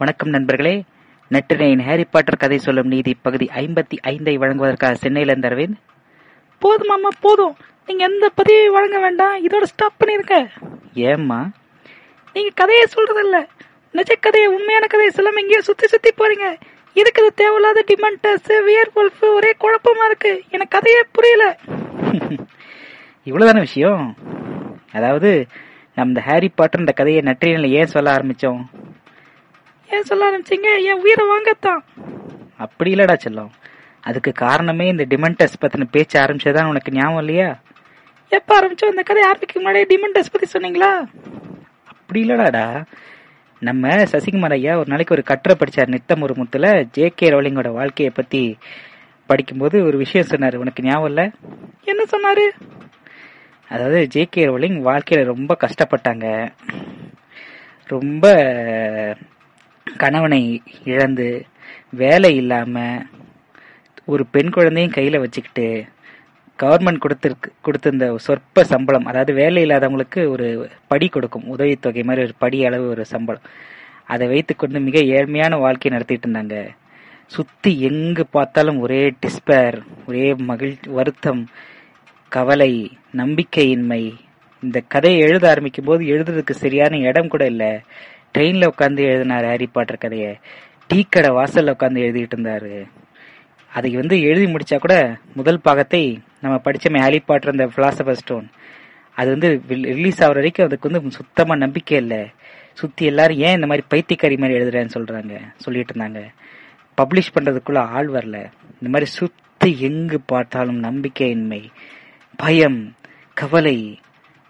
வணக்கம் நண்பர்களே. நெற்றினையின் Harry Potter கதை சொல்லும் நீதி பகுதி ஐம்பத்தி ஐந்தை வழங்குவதற்காக சென்னையில இருந்து அரவிந்த் போதும் அம்மா போதும். நீங்க எந்த பதிவை வழங்க வேண்டாம். இதோட ஸ்டாப் பண்ணிருக்க ஏம்மா? நீங்க கதையை சொல்றது இல்ல நிஜ கதையை உண்மையான கதையை சொல்லாம இங்கேயே சுத்தி சுத்தி போறீங்க. இருக்குது தேவையில்லாத டிமண்டஸ் வியர் வல்ஃப் ஒரே குழப்பமா இருக்கு. எனக்கு கதையே புரியல. இவ்வளவுதான விஷயம்? அதாவது நம்ம இந்த ஹாரி பாட்டர் இந்த கதையை நற்றினையில ஏன் சொல்ல ஆரம்பிச்சோம்? ஏன் சொல்ல ஆரம்பிச்சீங்க என் உயிரை வாங்கத்தான்? அப்படி இல்லடா செல்லம். அதுக்கு காரணமே இந்த டிமெண்டஸ் பத்தின பேச்சு ஆரம்பிச்சதுதான் உனக்கு ஞாபகம் இல்லையா? எப்ப ஆரம்பிச்சோம் இந்த கதை ஆரம்பிக்க முன்னாடியே டிமண்டஸ் பத்தி சொன்னீங்களா? அப்படி இல்லடாடா. நம்ம சசிகுமார் ஐயா ஒரு நாளைக்கு ஒரு கட்டுரை படிச்சார் நித்தம் ஒரு முத்துல. ஜே கே ரோலிங்கோட வாழ்க்கையை பத்தி படிக்கும்போது ஒரு விஷயம் சொன்னாரு. உனக்கு ஞாபகம் இல்ல? என்ன சொன்னாரு? அதாவது ஜே கே ரோலிங் வாழ்க்கையில ரொம்ப கஷ்டப்பட்டாங்க. ரொம்ப கணவனை இழந்து வேலை இல்லாம ஒரு பெண் குழந்தையும் கையில வச்சுக்கிட்டு கவர்மெண்ட் கொடுத்திருக்கு கொடுத்திருந்த சொற்ப சம்பளம் அதாவது வேலை இல்லாதவங்களுக்கு ஒரு படி கொடுக்கும் உதவித்தொகை மாதிரி ஒரு படி அளவு ஒரு சம்பளம். அதை வைத்துக்கொண்டு மிக ஏழ்மையான வாழ்க்கையை நடத்திட்டு இருந்தாங்க. சுத்தி எங்கு பார்த்தாலும் ஒரே டிஸ்பேர் ஒரே மகிழ்ச்சி வருத்தம் கவலை நம்பிக்கையின்மை. இந்த கதையை எழுத ஆரம்பிக்கும் போது எழுதுறதுக்கு சரியான இடம் கூட இல்லை. ட்ரெயின்ல உட்காந்து எழுதினார் ஹாரி பாட்டர் கதையை. டீ கடை வாசல்ல உட்காந்து எழுதிட்டு இருந்தாரு. அதை வந்து எழுதி முடிச்சா கூட முதல் பாகத்தை நம்ம படிச்சோமே ஹாரி பாட்டர் அந்த பிலாசபர் ஸ்டோன் அது வந்து ரிலீஸ் ஆகுற வரைக்கும் அதுக்கு வந்து சுத்தமா நம்பிக்கை இல்லை. சுத்தி எல்லாரும் ஏன் இந்த மாதிரி பைத்தியக்காரி மாதிரி எழுதுறேன்னு சொல்றாங்க சொல்லிட்டு இருந்தாங்க. பப்ளிஷ் பண்றதுக்குள்ள ஆள் வரல. இந்த மாதிரி சுத்தி எங்கு பார்த்தாலும் நம்பிக்கையின்மை பயம் கவலை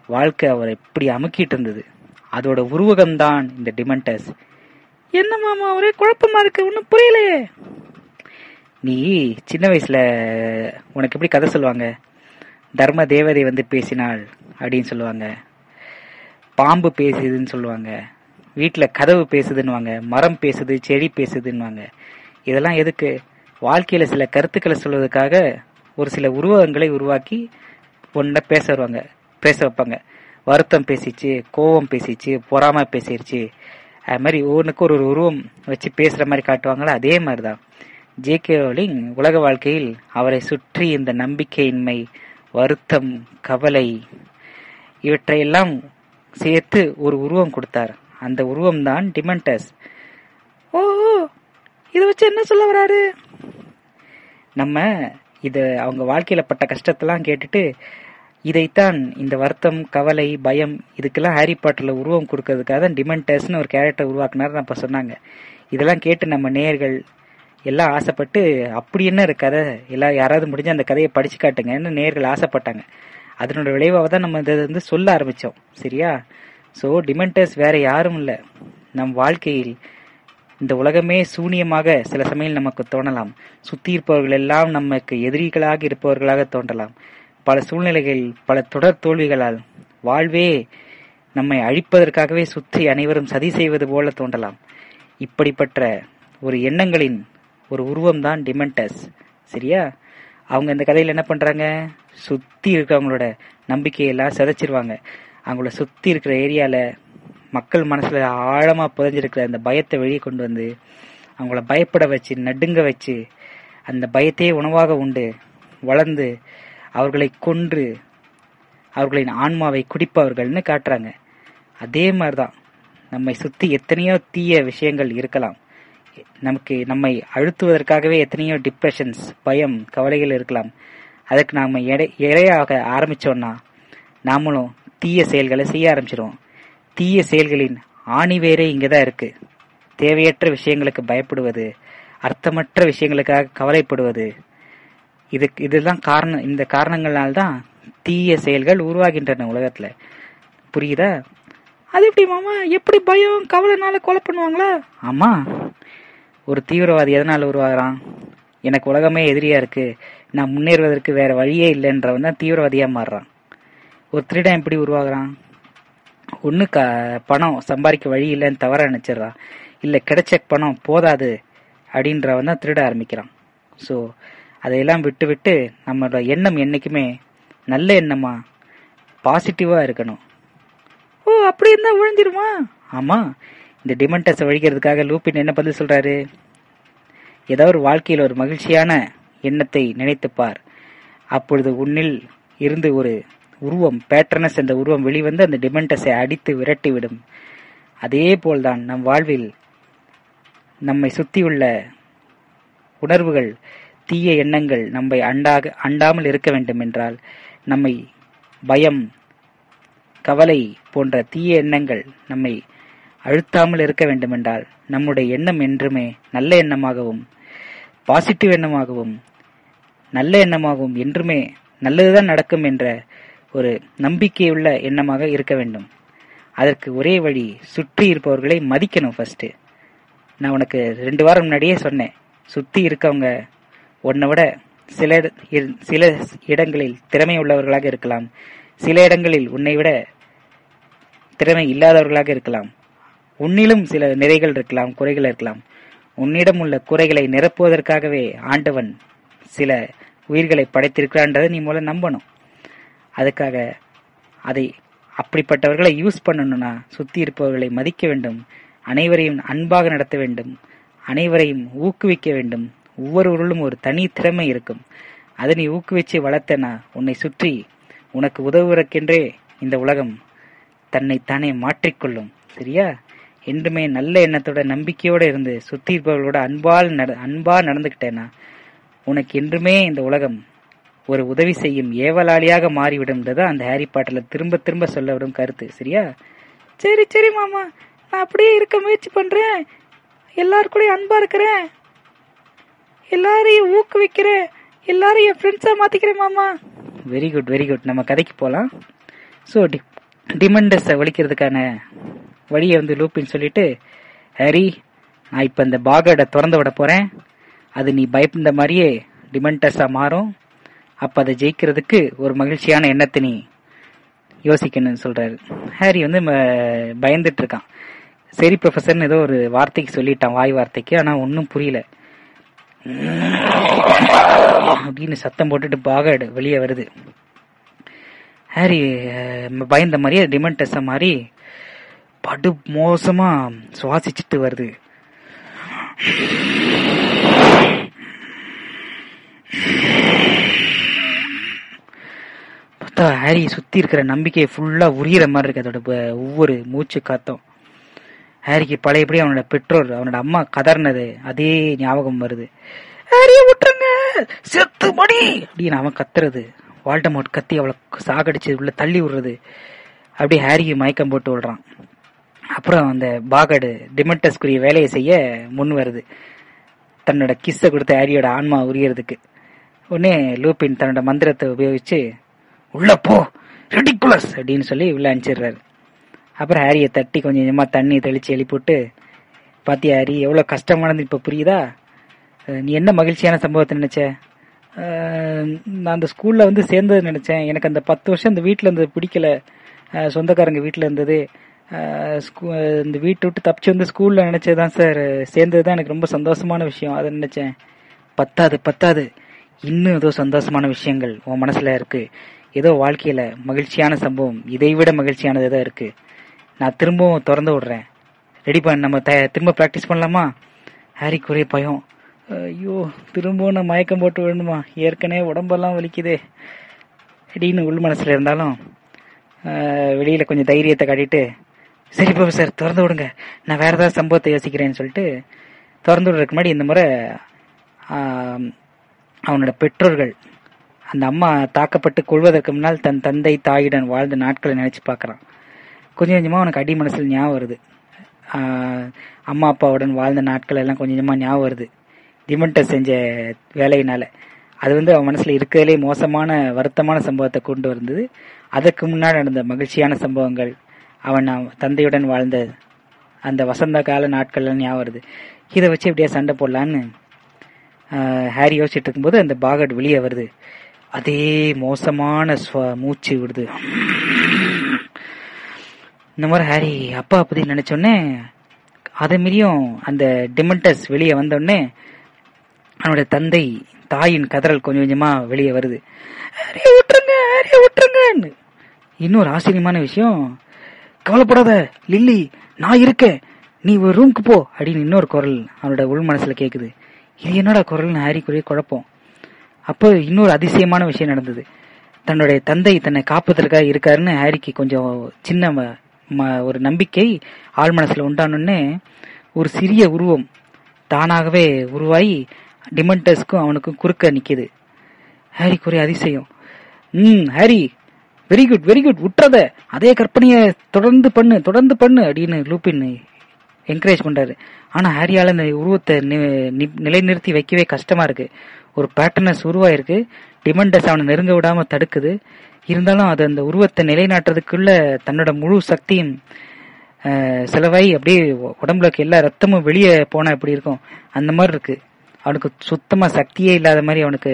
வாழ்க்கை அவரை இப்படி அமுக்கிட்டு இருந்தது. அதோட உருவகம்தான் இந்த டிமண்டஸ். என்ன மாமா ஒரே குழப்பமா இருக்கு ஒன்றும் புரியலையே. நீ சின்ன வயசுல உனக்கு எப்படி கதை சொல்லுவாங்க? தர்ம தேவதை வந்து பேசினாள் அப்படின்னு சொல்லுவாங்க. பாம்பு பேசுதுன்னு சொல்லுவாங்க. வீட்டில் கதவு பேசுதுன்னுவாங்க மரம் பேசுது செடி பேசுதுன்னுவாங்க. இதெல்லாம் எதுக்கு? வாழ்க்கையில் சில கருத்துக்களை சொல்வதற்காக ஒரு சில உருவகங்களை உருவாக்கி ஒன்றை பேச வருவாங்க பேச வைப்பாங்க. வருத்தம் பேசிச்சு கோவம் பேசிச்சு பொறாம பேசிருச்சு. அது மாதிரி ஒவ்வொன்றுக்கு ஒரு ஒரு உருவம் வச்சு பேசுகிற மாதிரி காட்டுவாங்களோ அதே மாதிரிதான். ஜே கே ரோலிங் உலக வாழ்க்கையில் அவரை சுற்றி இந்த நம்பிக்கையின்மை வருத்தம் கவலை இவற்றையெல்லாம் சேர்த்து ஒரு உருவம் கொடுத்தார். அந்த உருவம் தான் டிமண்டஸ் ஓஹோ இதை வச்சு என்ன சொல்ல வராரு? நம்ம இதை அவங்க வாழ்க்கையில் பட்ட கஷ்டத்தெல்லாம் கேட்டுட்டு இதைத்தான் இந்த வருத்தம் கவலை பயம் இதுக்கெல்லாம் ஹாரி பாட்டர்ல உருவம் கொடுக்கறதுக்காக தான் டிமெண்டஸ்னு ஒரு கேரக்டர் உருவாக்குனார் அப்ப சொன்னாங்க. இதெல்லாம் கேட்டு நம்ம நேயர்கள் எல்லாம் ஆசைப்பட்டு அப்படி என்ன இருக்கு கதை? எல்லாம் யாராவது முடிஞ்சு அந்த கதையை படிச்சு காட்டுங்கன்னு நேர்கள் ஆசைப்பட்டாங்க. அதனோட விளைவாக தான் நம்ம இதை வந்து சொல்ல ஆரம்பிச்சோம். சரியா? ஸோ டிமெண்டஸ் வேற யாரும் இல்லை. நம் வாழ்க்கையில் இந்த உலகமே சூனியமாக சில சமயம் நமக்கு தோணலாம். சுத்தி இருப்பவர்கள் எல்லாம் நமக்கு எதிரிகளாக இருப்பவர்களாக தோன்றலாம். பல சூழ்நிலைகளில் பல தொடர் தோல்விகளால் வாழ்வே நம்மை அழிப்பதற்காகவே சுற்றி அனைவரும் சதி செய்வது போல தோன்றலாம். இப்படிப்பட்ட ஒரு எண்ணங்களின் ஒரு உருவம் தான் டிமெண்டஸ் சரியா? அவங்க இந்த கதையில் என்ன பண்ணுறாங்க சுற்றி இருக்கிறவங்களோட நம்பிக்கையெல்லாம் சிதைச்சிருவாங்க. அவங்கள சுற்றி இருக்கிற ஏரியாவில் மக்கள் மனசில் ஆழமாக புதைஞ்சிருக்கிற அந்த பயத்தை வெளியே கொண்டு வந்து அவங்கள பயப்பட வச்சு நடுங்க வச்சு அந்த பயத்தையே உணவாக உண்டு வளர்ந்து அவர்களை கொன்று அவர்களின் ஆன்மாவை குடிப்பவர்கள்னு காட்டுறாங்க. அதே மாதிரி தான் நம்மை சுற்றி எத்தனையோ தீய விஷயங்கள் இருக்கலாம். நமக்கு நம்மை அழுத்துவதற்காகவே எத்தனையோ டிப்ரெஷன்ஸ் பயம் கவலைகள் இருக்கலாம். அதுக்கு நாம் எடை- இரையாக ஆரம்பித்தோன்னா நாமளும் தீய செயல்களை செய்ய ஆரம்பிச்சிடுவோம் தீய செயல்களின் ஆணிவேரே இங்கதான் இருக்குது தேவையற்ற விஷயங்களுக்கு பயப்படுவது அர்த்தமற்ற விஷயங்களுக்காக கவலைப்படுவது இதுக்கு இதுதான் காரணம் இந்த காரணங்களால்தான் தீய செயல்கள் உருவாகின்றன உலகத்துல. புரியுதா? அது எப்படி மாமா? எப்படி பயம் கவலைனால கொலை பண்ணுவாங்களா? ஆமா. ஒரு தீவிரவாதி எதனால உருவாகிறான்? எனக்கு உலகமே எதிரியா இருக்கு. நான் முன்னேறுவதற்கு வேற வழியே இல்லைன்றவன் தான் தீவிரவாதியா மாறுறான். ஒரு திருடன் எப்படி உருவாகிறான்? ஒன்று க பணம் சம்பாதிக்க வழி இல்லைன்னு தவற நினைச்சிடறான் இல்லை கிடைச்ச பணம் போதாது அப்படின்றவன் தான் திருட ஆரம்பிக்கிறான். ஸோ அதையெல்லாம் விட்டு விட்டு நம்மளோட எண்ணம் என்னைக்குமே நல்ல எண்ணமா பாசிட்டிவா இருக்கணும். ஓ அப்படி இருந்தா விழுந்துருமா ஆமா இந்த டிமெண்டஸை ஒழிக்கிறதுக்காக லூப்பின் என்ன பதில் சொல்றாரு? ஏதாவது ஒரு வாழ்க்கையில் ஒரு மகிழ்ச்சியான எண்ணத்தை நினைத்துப்பார். அப்பொழுது உன்னில் இருந்து ஒரு உருவம் பேட்டர்னஸ் என்ற உருவம் வெளிவந்து அந்த டிமெண்டஸை அடித்து விரட்டிவிடும். அதே போல்தான் நம் வாழ்வில் நம்மை சுற்றியுள்ள உணர்வுகள் தீய எண்ணங்கள் நம்மை அண்டாக அண்டாமல் இருக்க வேண்டும் என்றால் நம்மை பயம் கவலை போன்ற தீய எண்ணங்கள் நம்மை அழுத்தாமல் இருக்க வேண்டுமென்றால் நம்முடைய எண்ணம் என்றுமே நல்ல எண்ணமாகவும் பாசிட்டிவ் எண்ணமாகவும் நல்ல எண்ணமாகவும் என்றுமே நல்லதுதான் நடக்கும் என்ற ஒரு நம்பிக்கையுள்ள எண்ணமாக இருக்க வேண்டும். அதற்கு ஒரே வழி சுற்றி இருப்பவர்களை மதிக்கணும் ஃபர்ஸ்ட் நான் உனக்கு ரெண்டு வாரம் முன்னாடியே சொன்னேன். சுற்றி இருக்கவங்க உன்னை விட சில சில இடங்களில் திறமை உள்ளவர்களாக இருக்கலாம். சில இடங்களில் உன்னை விட திறமை இல்லாதவர்களாக இருக்கலாம். உன்னிலும் சில நிறைகள் இருக்கலாம் குறைகள் இருக்கலாம். உன்னிடம் உள்ள குறைகளை நிரப்புவதற்காகவே ஆண்டவன் சில உயிர்களை படைத்திருக்கிறான்றதை நீ மூலம் நம்பணும். அதுக்காக அதை அப்படிப்பட்டவர்களை யூஸ் பண்ணணும்னா சுத்தி இருப்பவர்களை மதிக்க வேண்டும். அனைவரையும் அன்பாக நடத்த வேண்டும். அனைவரையும் ஊக்குவிக்க வேண்டும். ஒவ்வொருவருளும் ஒரு தனி திறமை இருக்கும். அதை நீ ஊக்குவிச்சு வளர்த்தனா உன்னை சுற்றி உனக்கு உதவுவதற்கென்றே இந்த உலகம் தன்னை தானே மாற்றிக்கொள்ளும். சரியா? என்றுமே நல்ல எண்ணத்தோட நம்பிக்கையோட இருந்து சுத்தி இருப்பவர்களோட அன்பால் நட அன்பா நடந்துக்கிட்டேனா உனக்கு என்றுமே இந்த உலகம் ஒரு உதவி செய்யும் ஏவலாளியாக மாறிவிடும்ன்றத அந்த ஹாரி பாட்டில் திரும்ப திரும்ப சொல்ல விடும் கருத்து. சரியா? சரி சரி மாமா. நான் அப்படியே இருக்க முயற்சி பண்றேன். எல்லார் அன்பா இருக்கிறேன். எல்லாரையும் ஊக்குவிக்கிற எல்லாரையும் என் ஃப்ரெண்ட்ஸா மாத்திக்கிறேன் மாமா. வெரி குட் வெரி குட் நம்ம கதைக்கு போலாம். ஸோ டிமண்டஸை ஒழிக்கிறதுக்கான வழியை வந்து லூப்பின்னு சொல்லிட்டு ஹரி நான் இப்போ இந்த பாகடை திறந்து விட போறேன். அது நீ பயந்த மாதிரியே டிமண்டஸா மாறும். அப்ப அதை ஜெயிக்கிறதுக்கு ஒரு மகிழ்ச்சியான எண்ணத்தை நீ யோசிக்கணும்னு சொல்றாரு. ஹாரி வந்து பயந்துட்டு இருக்கான். சரி ப்ரொஃபஸர்னு ஏதோ ஒரு வார்த்தைக்கு சொல்லிட்டான் வாய் வார்த்தைக்கு. ஆனா ஒன்றும் புரியல. அப்படின்னு சத்தம் போட்டுட்டு பாகடு வெளியே வருது. ஹாரி பயந்த மாதிரியே டிமெண்டஸ மாதிரி படு மோசமா சுவாசிச்சுட்டு வருது. பார்த்தா ஹாரி சுத்தி இருக்கிற நம்பிக்கையை ஃபுல்லா உரியிற மாதிரி இருக்கு. அதோட ப- ஒவ்வொரு மூச்சு காத்தம். ஹாரிக்கு பழையபடி அவனோட பெற்றோர் அவனோட அம்மா கதர்னது அதே ஞாபகம் வருது. ஹாரிய விட்டுருங்க! செத்து மணி! அப்படின்னு அவன் கத்துறது. வால்டமோட் கத்தி அவளை சாகடிச்சு உள்ள தள்ளி விடுறது. அப்படியே ஹாரிக்கு மயக்கம் போட்டு விடுறான். அப்புறம் அந்த பாகடு டிமெண்டஸ்குரிய வேலையை செய்ய முன் வருது. தன்னோட கிஸ்ஸை கொடுத்த ஹாரியோட ஆன்மா உரியறதுக்கு. உடனே லூப்பின் தன்னோட மந்திரத்தை உபயோகிச்சு உள்ள போ! ரெடிகுலஸ்! அப்படின்னு சொல்லி உள்ள அனுப்பிச்சிடுறாரு. அப்புறம் ஹாரியை தட்டி கொஞ்சம் கொஞ்சமாக தண்ணி தெளித்து எழுப்பிவிட்டு பாத்தியா ஹாரி எவ்வளோ கஷ்டமானது இப்போ புரியுதா? நீ என்ன மகிழ்ச்சியான சம்பவத்தை நினச்ச? நான் அந்த ஸ்கூலில் வந்து சேர்ந்தது நினச்சேன். எனக்கு அந்த பத்து வருஷம் இந்த வீட்டில் இருந்தது பிடிக்கல. சொந்தக்காரங்க வீட்டில் இருந்தது. ஸ்கூ- இந்த வீட்டை விட்டு தப்பிச்சு வந்து ஸ்கூலில் நினச்சது தான் சார் சேர்ந்தது தான் எனக்கு ரொம்ப சந்தோஷமான விஷயம். அதை நினச்சேன். பத்தாது பத்தாது. இன்னும் ஏதோ சந்தோஷமான விஷயங்கள் உன் மனசில் இருக்குது ஏதோ வாழ்க்கையில் மகிழ்ச்சியான சம்பவம். இதை விட மகிழ்ச்சியானது தான் இருக்குது நான் திரும்பவும் திறந்து விடுறேன். ரெடி பண்ண நம்ம த- திரும்ப ப்ராக்டிஸ் பண்ணலாமா? ஹாரி ஒரே பயம். ஐயோ திரும்பவும் நான் மயக்கம் போட்டு விடணுமா ஏற்கனவே உடம்பெல்லாம் வலிக்குதே. அப்படின்னு உள் மனசில் இருந்தாலும் வெளியில் கொஞ்சம் தைரியத்தை காட்டிட்டு சரி சார் திறந்து விடுங்க. நான் வேறு ஏதாவது சம்பவத்தை யோசிக்கிறேன்னு சொல்லிட்டு திறந்து விடுறதுக்கு முன்னாடி இந்த முறை அவனோட பெற்றோர்கள் அந்த அம்மா தாக்கப்பட்டு கொள்வதற்கு முன்னால் தன் தந்தை தாயுடன் வாழ்ந்த நாட்களை நினைச்சு பார்க்குறான். கொஞ்சம் கொஞ்சமாக அவனுக்கு அடி மனசில் ஞாபகம் வருது. அம்மா அப்பாவுடன் வாழ்ந்த நாட்கள் எல்லாம் கொஞ்சம் கொஞ்சமாக ஞாபகம் வருது. டிமெண்டர் செஞ்ச வேலையினால. அது வந்து அவன் மனசில் இருக்கிறதுலே மோசமான வருத்தமான சம்பவத்தை கொண்டு வந்தது. அதற்கு முன்னாடி நடந்த மகிழ்ச்சியான சம்பவங்கள் அவன் அவன் தந்தையுடன் வாழ்ந்த அந்த வசந்த கால நாட்கள் எல்லாம் ஞாபகம் வருது. இதை வச்சு எப்படியா சண்டை போடலான்னு ஹாரி யோசிச்சுட்டு இருக்கும்போது அந்த பாகட் வெளியே வருது. அதே மோசமான ஸ்வ- மூச்சு விடுது. இந்த மாதிரி ஹாரி அப்பா பத்தி நினைச்சோடனே அதை மீறியும் அந்த டிமெண்டஸ் வெளியே வந்தோடனே அவனுடைய தந்தை தாயின் கதறல் கொஞ்சம் கொஞ்சமா வெளியே வருது. ஹாரியை விட்டுருங்க ஹாரியை விட்டுருங்கன்னு. இன்னொரு ஆச்சரியமான விஷயம் கவலைப்படாத லில்லி நான் இருக்கேன். நீ ஒரு ரூம்க்கு போ அப்படின்னு இன்னொரு குரல் அவனோட உள் மனசுல கேக்குது. இது என்னடா குரல்னு ஹாரிக்குரிய குழப்பம். அப்போ இன்னொரு அதிசயமான விஷயம் நடந்தது. தன்னுடைய தந்தை தன்னை காப்பதற்காக இருக்காருன்னு ஹாரிக்கு கொஞ்சம் சின்ன ஒரு நம்பிக்கை ஆள் மனசுல உண்டானோடனே ஒரு சிறிய உருவம் தானாகவே உருவாகி டிமண்டஸ்க்கும் அவனுக்கும் குறுக்க நிக்குது. ஹாரிக்கு ஒரே அதிசயம். ம் Harry very good very good விட்டுறத அதே கற்பனையை தொடர்ந்து பண்ணு தொடர்ந்து பண்ணு அப்படின்னு லூப்பின் என்கரேஜ் பண்றாரு. ஆனா ஹாரியால இந்த உருவத்தை நி- நிலைநிறுத்தி வைக்கவே கஷ்டமா இருக்கு. ஒரு பேட்டர்னஸ் உருவாயிருக்கு. டிமண்டஸ் அவனை நெருங்க விடாம தடுக்குது. இருந்தாலும் அது அந்த உருவத்தை நிலைநாட்டுறதுக்குள்ள தன்னோட முழு சக்தியும் செலவாகி அப்படியே உடம்புல இருக்க எல்லா ரத்தமும் வெளியே போனா எப்படி இருக்கும்? அந்த மாதிரி இருக்கு. அவனுக்கு சுத்தமா சக்தியே இல்லாத மாதிரி அவனுக்கு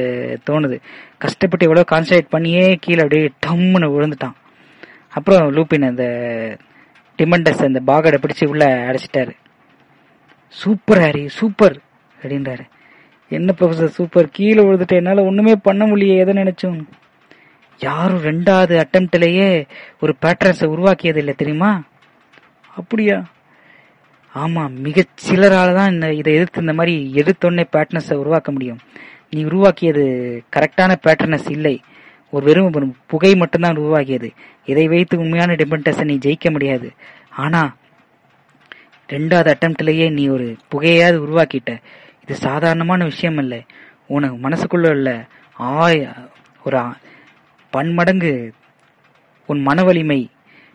தோணுது. கஷ்டப்பட்டு எவ்வளவு கான்சன்ட்ரேட் பண்ணியே கீழே அப்படியே டம்முன்னு விழுந்துட்டான். அப்புறம் லூப்பின் அந்த டிமண்டஸ் அந்த பாகடை பிடிச்சு உள்ள அடைச்சிட்டாரு. சூப்பர் ஹாரி சூப்பர் அப்படின்றாரு. என்ன ப்ரொஃபசர் சூப்பர்? கீழே விழுந்துட்டு என்னால ஒண்ணுமே பண்ண முடியல எதை நினைச்சோம்? யாரும் ரெண்டாவது அட்டம்ப்ட்லயே ஒரு பேட்டர்ன்ஸை உருவாக்கியது இல்லை தெரியுமா? அப்படியா? ஆமா மிக சிலரால தான் இந்த இதை எதிர்த்து இந்த மாதிரி எடுத்தோடனே பேட்டர்னஸை உருவாக்க முடியும். நீ உருவாக்கியது கரெக்டான பேட்டர்னஸ் இல்லை. ஒரு வெறும் புகை மட்டும்தான் உருவாக்கியது. இதை வைத்து உண்மையான டிபெண்டஸை நீ ஜெயிக்க முடியாது. ஆனா ரெண்டாவது அட்டம்ப்ட்லேயே நீ ஒரு புகையாவது உருவாக்கிட்ட. இது சாதாரணமான விஷயம் இல்லை உனக்கு மனசுக்குள்ள உள்ள ஆய் ஒரு பன்மடங்கு உன் மன வலிமை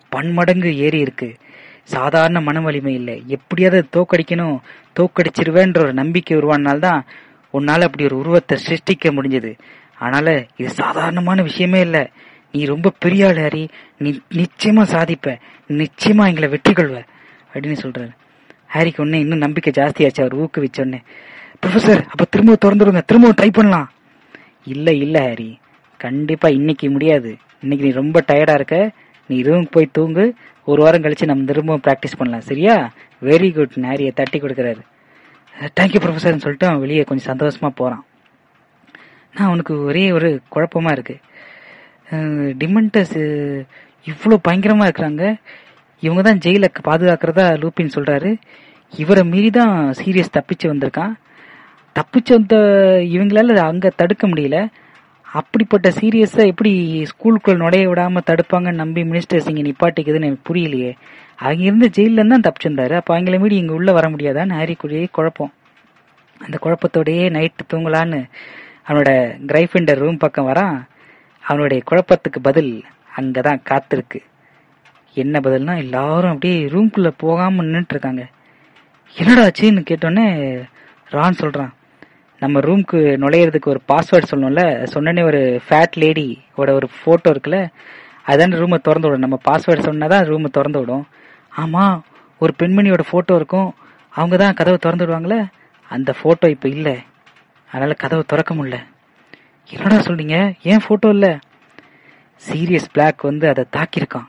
பன்மடங்கு ஏறி இருக்கு சாதாரண மன வலிமை இல்லை. எப்படியாவது தோக்கடிக்கணும் தோக்கடிச்சிருவேன்ற ஒரு நம்பிக்கை உருவானால்தான் உன்னால அப்படி ஒரு உருவத்தை சிருஷ்டிக்க முடிஞ்சது. ஆனால இது சாதாரணமான விஷயமே இல்ல. நீ ரொம்ப பெரிய ஆள் ஹரி. நீ நிச்சயமா சாதிப்ப. நிச்சயமா எங்களை வெற்றி கொள்வ. அப்படின்னு சொல்றாரு. ஹாரிக்கு உடனே இன்னும் நம்பிக்கை ஜாஸ்தியாச்சு. அவர் ஊக்குவிச்ச உடனே ப்ரொஃபசர் அப்ப திரும்ப திறந்துருங்க. திரும்ப ட்ரை பண்ணலாம். இல்ல இல்ல ஹாரி. கண்டிப்பா இன்னைக்கு முடியாது. இன்னைக்கு நீ ரொம்ப டயர்டா இருக்க. நீ ரூமுக்கு போய் தூங்கு. ஒரு வாரம் கழிச்சு நம்ம திரும்பவும் பிராக்டிஸ் பண்ணலாம். சரியா? வெரி குட் நேரிய தட்டி கொடுக்கறாரு. தேங்க்யூ ப்ரொஃபசர்னு சொல்லிட்டு அவன் வெளியே கொஞ்சம் சந்தோஷமா போறான். நான் அவனுக்கு ஒரே ஒரு குழப்பமா இருக்கு. டிமண்டஸ் இவ்வளோ பயங்கரமா இருக்கிறாங்க. இவங்க தான் ஜெயில பாதுகாக்கிறதா லூப்பின்னு சொல்றாரு. இவரை மீறி தான் சீரியஸ் தப்பிச்சு வந்திருக்கான். தப்பிச்சு வந்த இவங்களால அங்க தடுக்க முடியல. அப்படிப்பட்ட சீரியஸா எப்படி ஸ்கூலுக்குள்ள நுழைய விடாம தடுப்பாங்கன்னு நம்பி மினிஸ்டர்ஸ் இங்கே நிப்பாட்டிக்குதுன்னு எனக்கு புரியலையே. அங்க இருந்து ஜெயில தான் தப்பிச்சிருந்தாரு அப்ப அவங்கள மீறி இங்க உள்ள வர முடியாதான்னு ஹாரிக்குள்ளேயே குழப்பம். அந்த குழப்பத்தோடயே நைட்டு தூங்கலான்னு அவனோட கிரைஃபிண்டர் ரூம் பக்கம் வரான். அவனுடைய குழப்பத்துக்கு பதில் அங்கதான் காத்திருக்கு. என்ன பதில்னா எல்லாரும் அப்படியே ரூம்குள்ள போகாம நின்றுட்டு இருக்காங்க. என்னடா ஆச்சுன்னு கேட்டோன்னே ரான் சொல்றான். நம்ம ரூம்க்கு நுழையிறதுக்கு ஒரு பாஸ்வேர்ட் சொல்லணும்ல? சொன்னனே ஒரு ஃபேட் லேடியோட ஒரு போட்டோ இருக்குல்ல? அதான் ரூமை திறந்து விடும். நம்ம பாஸ்வேர்டு சொன்னாதான் ரூமை திறந்து விடும். ஆமா ஒரு பெண்மணியோட போட்டோ இருக்கும். அவங்க தான் கதவை திறந்து விடுவாங்களே? அந்த போட்டோ இப்போ இல்லை. அதனால கதவை திறக்க முடியல. என்னடா சொல்றீங்க? ஏன் போட்டோ இல்ல? சீரியஸ் பிளாக் வந்து அதை தாக்கியிருக்கான்.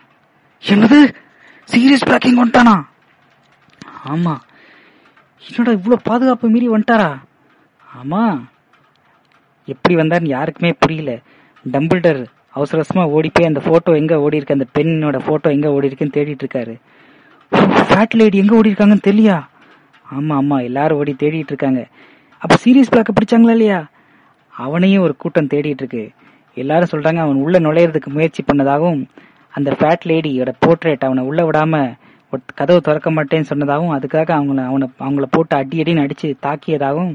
என்னது? சீரியஸ் பிளாக்கிங் வந்துட்டானா? ஆமா. என்னடா இவ்வளவு பாதுகாப்பு மீறி வந்துட்டாரா? ஆமா. எப்படி வந்தாருன்னு யாருக்குமே புரியல. டம்பிள்டர் அவசர அவசரமா ஓடி போய் அந்த போட்டோ எங்க ஓடி இருக்கு அந்த பெண்ணோட போட்டோ எங்க ஓடி இருக்குன்னு தேடிட்டு இருக்காரு ஃபேட் லேடி எங்க ஓடி இருக்காங்கன்னு தெரியலையா? ஆமா ஆமா எல்லாரும் ஓடி தேடிட்டு இருக்காங்க அப்ப சீரியஸ் பிளாக்க பிடிச்சாங்களா இல்லையா? அவனையும் ஒரு கூட்டம் தேடிட்டு இருக்கு எல்லாரும் சொல்றாங்க அவன் உள்ள நுழையறதுக்கு முயற்சி பண்ணதாகவும் அந்த ஃபேட் லேடியோட போர்ட்ரேட் அவனை உள்ள விடாம ஒட்- கதவு திறக்க மாட்டேன்னு சொன்னதாகவும் அதுக்காக அவங்கள அவனை அவங்கள போட்டு அடி அடின்னு அடிச்சு தாக்கியதாகவும்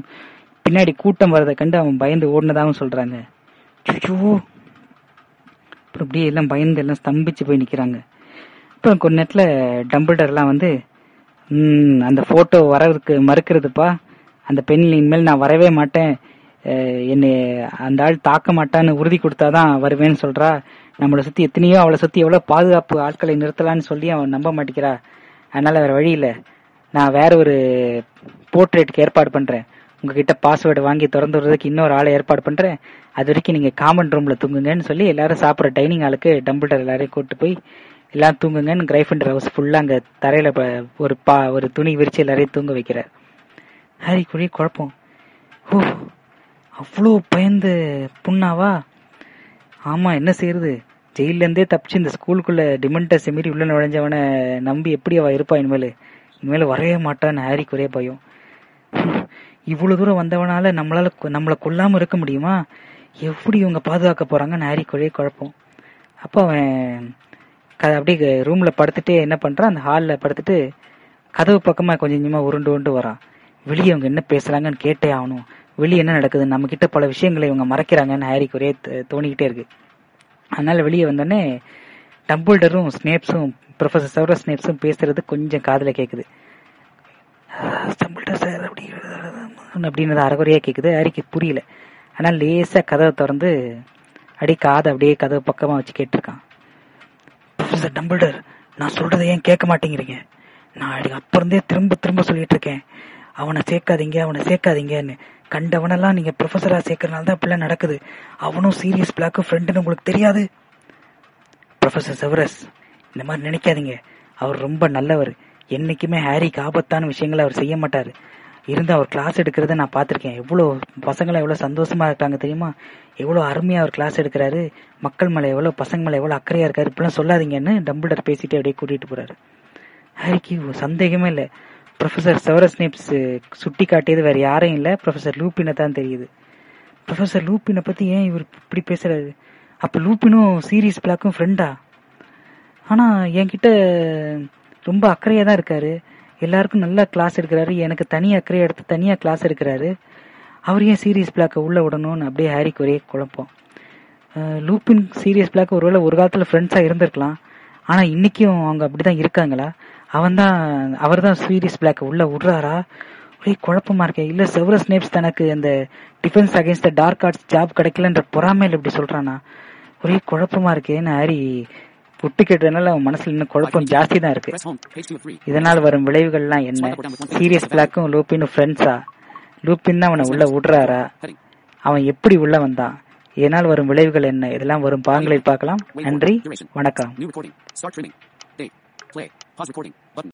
பின்னாடி கூட்டம் வரதை கண்டு அவன் பயந்து ஓடினதாகவும் சொல்றாங்க. அப்புறம் அப்படியே எல்லாம் பயந்து எல்லாம் ஸ்தம்பிச்சு போய் நிக்கிறாங்க. அப்புறம் கொஞ்ச நேரத்துல டம்பிள்டர்லாம் வந்து அந்த போட்டோ வரதுக்கு மறுக்கிறதுப்பா. அந்த பெண் இனிமேல் நான் வரவே மாட்டேன். என்னை அந்த ஆள் தாக்க மாட்டான்னு உறுதி கொடுத்தாதான் வருவேன்னு சொல்றா. நம்மளை சுத்தி எத்தனையோ அவளை சுத்தி எவ்வளவு பாதுகாப்பு ஆட்களை நிறுத்தலான்னு சொல்லி அவன் நம்ப மாட்டேங்கிறா. அதனால வேற வழி இல்லை. நான் வேற ஒரு போர்ட்ரேட்டுக்கு ஏற்பாடு பண்றேன். உங்ககிட்ட பாஸ்வேர்டு வாங்கி திறந்து விடுறதுக்கு இன்னொரு ஆளை ஏற்பாடு பண்றேன். அது வரைக்கும் நீங்க காமன் ரூம்ல தூங்குங்கன்னு சொல்லி எல்லாரும் சாப்பிட்ற டைனிங் ஹாலுக்கு டம்பிள்டர் எல்லாரையும் கூட்டு போய் எல்லாம் தூங்குங்கன்னு கிரைஃபண்டர் ஹவுஸ் ஃபுல்லா அங்க தரையில ப- ஒரு பா ஒரு துணி விரிச்சு எல்லாரையும் தூங்க வைக்கிறார். ஹாரி குழி குழப்பம். ஓ அவ்வளோ பயந்து புண்ணாவா? ஆமா என்ன செய்யறது? ஜெயிலேருந்தே தப்பிச்சு இந்த ஸ்கூலுக்குள்ள டிமெண்டஸ் மீறி உள்ள நுழைஞ்சவனை நம்பி எப்படி அவ இருப்பா இனிமேல்? இனிமேல் வரவே மாட்டான்னு ஹாரி ஒரே பயம். இவ்வளவு தூரம் வந்தவனால நம்மளால கொ- கொல்லாம இருக்க முடியுமா? எப்படி இவங்க பாதுகாக்க போறாங்கன்னு ஹாரி ஒரே குழப்பம். அப்போ அவன் க- அப்படியே ரூம்ல படுத்துட்டே என்ன பண்றான்? அந்த ஹால்ல படுத்துட்டு கதவு பக்கமா கொஞ்சம் கொஞ்சமா உருண்டு உருண்டு வரான். வெளியே அவங்க என்ன பேசுறாங்கன்னு கேட்டே ஆகணும். வெளியே என்ன நடக்குது? நம்ம கிட்ட பல விஷயங்களை இவங்க மறைக்கிறாங்கன்னு ஹாரிக்கு ஒரே தோணிக்கிட்டே இருக்கு. அதனால வெளியே வந்தோடனே டம்பிள்டரும் ஸ்னேப்ஸும் ப்ரொஃபசர் சௌர ஸ்னேப்ஸும் பேசுறது கொஞ்சம் காதில் கேக்குது. டம்பிள்டர் சார் அப்படி அப்படின்னு அறகுறையா கேக்குது. ஹாரிக்கு புரியல. ஆனால் லேசா கதவை திறந்து அடி காதை அப்படியே கதவு பக்கமா வச்சு கேட்டிருக்கான். ப்ரொஃபசர் டம்பிள்டர் நான் சொல்றதை ஏன் கேட்க மாட்டேங்கிறீங்க? நான் அடி அப்புறந்தே திரும்ப திரும்ப சொல்லிட்டு இருக்கேன் அவனை சேர்க்காதீங்க அவனை சேர்க்காதீங்கன்னு. கண்டவனெல்லாம் நீங்க ப்ரொஃபஸரா சேர்க்கறனால தான் இப்படிலாம் நடக்குது. அவனும் சீரியஸ் பிளாக்கு ஃப்ரெண்டுன்னு உங்களுக்கு தெரியாது. ப்ரொஃபசர் செவரஸ் இந்த மாதிரி நினைக்காதீங்க. அவர் ரொம்ப நல்லவர். என்னைக்குமே ஹாரிக்கு ஆபத்தான விஷயங்களை அவர் செய்ய மாட்டாரு. இருந்து அவர் கிளாஸ் எடுக்கிறத நான் பார்த்துருக்கேன். எவ்வளோ பசங்களை எவ்வளோ சந்தோஷமாக இருக்காங்க தெரியுமா? எவ்வளோ அருமையாக அவர் கிளாஸ் எடுக்கிறாரு. மக்கள் மேலே எவ்வளோ பசங்க மேலே எவ்வளோ அக்கறையாக இருக்காரு. இப்படிலாம் சொல்லாதீங்கன்னு டம்பிள்டர் பேசிட்டு அப்படியே கூட்டிகிட்டு போகிறாரு ஹாரிக்கு சந்தேகமே இல்லை. ப்ரொஃபசர் செவரஸ்னேப்ஸ் சுட்டி காட்டியது வேறு யாரும் இல்லை. ப்ரொஃபசர் லூப்பினை தான் தெரியுது. ப்ரொஃபசர் லூப்பினை பற்றி ஏன் இவர் இப்படி பேசுகிறாரு அப்போ லூப்பினும் சீரியஸ் பிளாக்கும் ஃப்ரெண்டா ஆனால் என்கிட்ட ரொம்ப அக்கறையாக தான் இருக்காரு. எல்லாருக்கும் நல்லா கிளாஸ் எடுக்கிறாரு. எனக்கு தனியாக அக்கறையா எடுத்து தனியா கிளாஸ் எடுக்கிறாரு. அவர் ஏன் சீரியஸ் பிளாக்க உள்ள விடணும்னு அப்படியே ஹாரிக்கு ஒரே குழப்பம். லூப்பின் சீரியஸ் பிளாக் ஒருவேளை ஒரு காலத்துல ஃப்ரெண்ட்ஸா இருந்திருக்கலாம். ஆனா இன்னைக்கும் அவங்க அப்படிதான் இருக்காங்களா? அவன் தான் அவர் தான் சீரியஸ் பிளாக் உள்ள விடுறாரா? ஒரே குழப்பமா இருக்கேன் இல்ல செவரஸ் நேப்ஸ் தனக்கு அந்த defence against the dark arts job கிடைக்கலன்ற பொறாமையில் இப்படி சொல்றானா? ஒரே குழப்பமா இருக்கேன்னு ஹாரி புட்டு கேட்டதுனால அவன் மனசுல இன்னும் குழப்பம் ஜாஸ்தி தான் இருக்கு. இதனால் வரும் விளைவுகள்லாம் என்ன? சீரியஸ் பிளாக்கும் லூப்பினும் ஃப்ரெண்ட்ஸா லூப்பின் தான் அவனை உள்ள விடுறாரா. அவன் எப்படி உள்ள வந்தான்? இதனால் வரும் விளைவுகள் என்ன? இதெல்லாம் வரும் பாகங்களை பார்க்கலாம். நன்றி. வணக்கம்.